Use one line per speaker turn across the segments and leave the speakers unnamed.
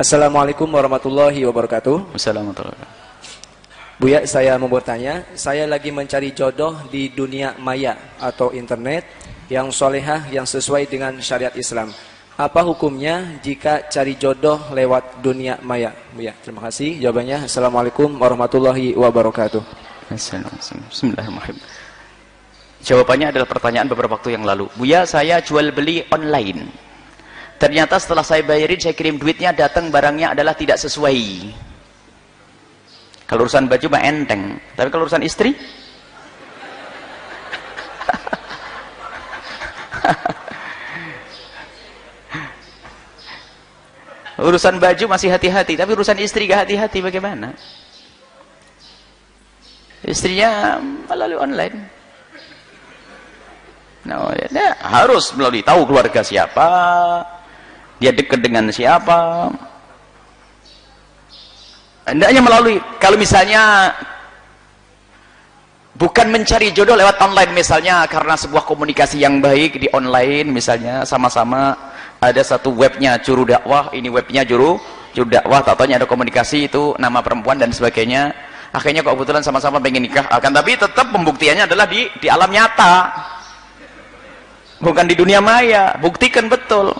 Assalamualaikum warahmatullahi wabarakatuh.
Wassalamualaikum.
Buya, saya mau bertanya, saya lagi mencari jodoh di dunia maya atau internet yang solehah yang sesuai dengan syariat Islam. Apa hukumnya jika cari jodoh lewat dunia maya? Buya, terima kasih. Jawabannya, Assalamualaikum warahmatullahi wabarakatuh.
Assalamualaikum. Bismillahirrahmanirrahim. Jawabannya adalah pertanyaan beberapa waktu yang lalu. Buya, saya jual beli online. Ternyata setelah saya bayarin, saya kirim duitnya, datang barangnya adalah tidak sesuai. Kalau urusan baju mah enteng. Tapi kalau urusan istri? urusan baju masih hati-hati, tapi urusan istri gak hati-hati bagaimana? Istrinya melalui online. Nah, ya, harus melalui tahu keluarga siapa, dia dekat dengan siapa. Hendaknya melalui, kalau misalnya bukan mencari jodoh lewat online misalnya karena sebuah komunikasi yang baik di online misalnya sama-sama ada satu webnya juru dakwah, ini webnya juru juru dakwah, tatanya ada komunikasi itu nama perempuan dan sebagainya. Akhirnya kok kebetulan sama-sama pengen nikah, akan tapi tetap pembuktiannya adalah di di alam nyata. Bukan di dunia maya, buktikan betul.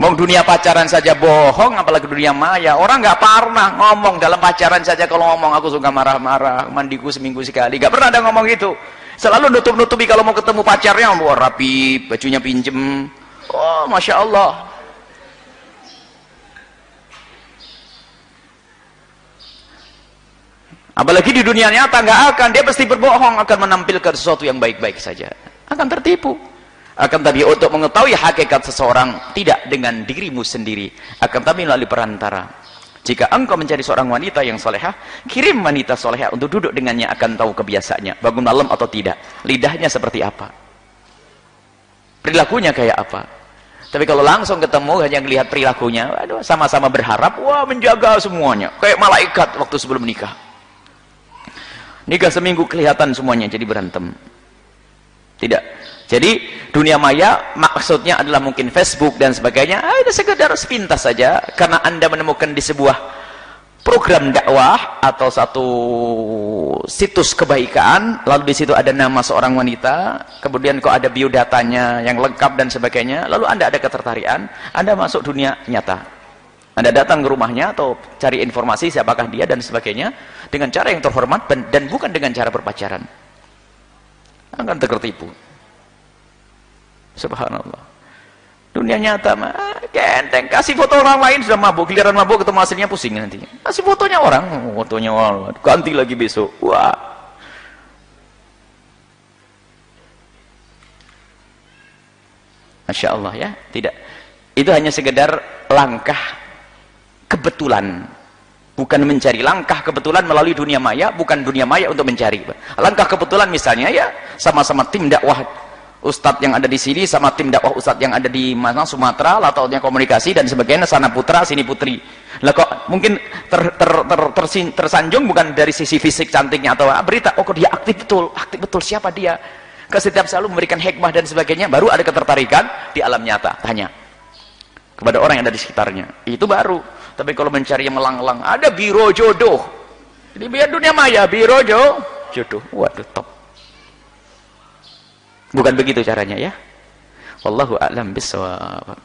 Mau dunia pacaran saja bohong, apalagi dunia maya. Orang nggak pernah ngomong dalam pacaran saja kalau ngomong aku suka marah-marah, mandiku seminggu sekali. Nggak pernah ada ngomong gitu. Selalu nutup-nutupi kalau mau ketemu pacarnya, mau rapi, bajunya pinjem. Oh, masya Allah. Apalagi di dunia nyata nggak akan, dia pasti berbohong akan menampilkan sesuatu yang baik-baik saja. Akan tertipu akan tapi untuk mengetahui hakikat seseorang tidak dengan dirimu sendiri. Akan tapi melalui perantara. Jika engkau mencari seorang wanita yang solehah kirim wanita solehah untuk duduk dengannya akan tahu kebiasaannya. Bangun malam atau tidak lidahnya seperti apa. Perilakunya kayak apa. Tapi kalau langsung ketemu hanya melihat perilakunya sama-sama berharap wah menjaga semuanya. Kayak malaikat waktu sebelum nikah. Nikah seminggu kelihatan semuanya jadi berantem tidak jadi dunia maya maksudnya adalah mungkin Facebook dan sebagainya. Ah, itu sekedar sepintas saja karena Anda menemukan di sebuah program dakwah atau satu situs kebaikan, lalu di situ ada nama seorang wanita, kemudian kok ada biodatanya yang lengkap dan sebagainya, lalu Anda ada ketertarikan, Anda masuk dunia nyata. Anda datang ke rumahnya atau cari informasi siapakah dia dan sebagainya dengan cara yang terhormat dan bukan dengan cara berpacaran. Akan tertipu. Subhanallah. Dunia nyata mah kenteng. Kasih foto orang lain sudah mabuk, giliran mabuk ketemu aslinya pusing nantinya. Kasih fotonya orang, oh, fotonya orang. Ganti lagi besok. Wah. Masya Allah ya, tidak. Itu hanya sekedar langkah kebetulan. Bukan mencari langkah kebetulan melalui dunia maya, bukan dunia maya untuk mencari. Langkah kebetulan misalnya ya, sama-sama tim dakwah Ustadz yang ada di sini sama tim dakwah Ustadz yang ada di mana Sumatera yang komunikasi dan sebagainya sana putra sini putri. Lah kok mungkin ter, ter, ter, ter, tersanjung bukan dari sisi fisik cantiknya atau berita oh kok dia aktif betul aktif betul siapa dia? Ke setiap selalu memberikan hikmah dan sebagainya baru ada ketertarikan di alam nyata. Tanya kepada orang yang ada di sekitarnya. Itu baru. Tapi kalau mencari yang melang-lang ada biro jodoh. Jadi biar dunia maya biro jodoh. Waduh top. Bukan begitu caranya ya. Wallahu a'lam bissawab.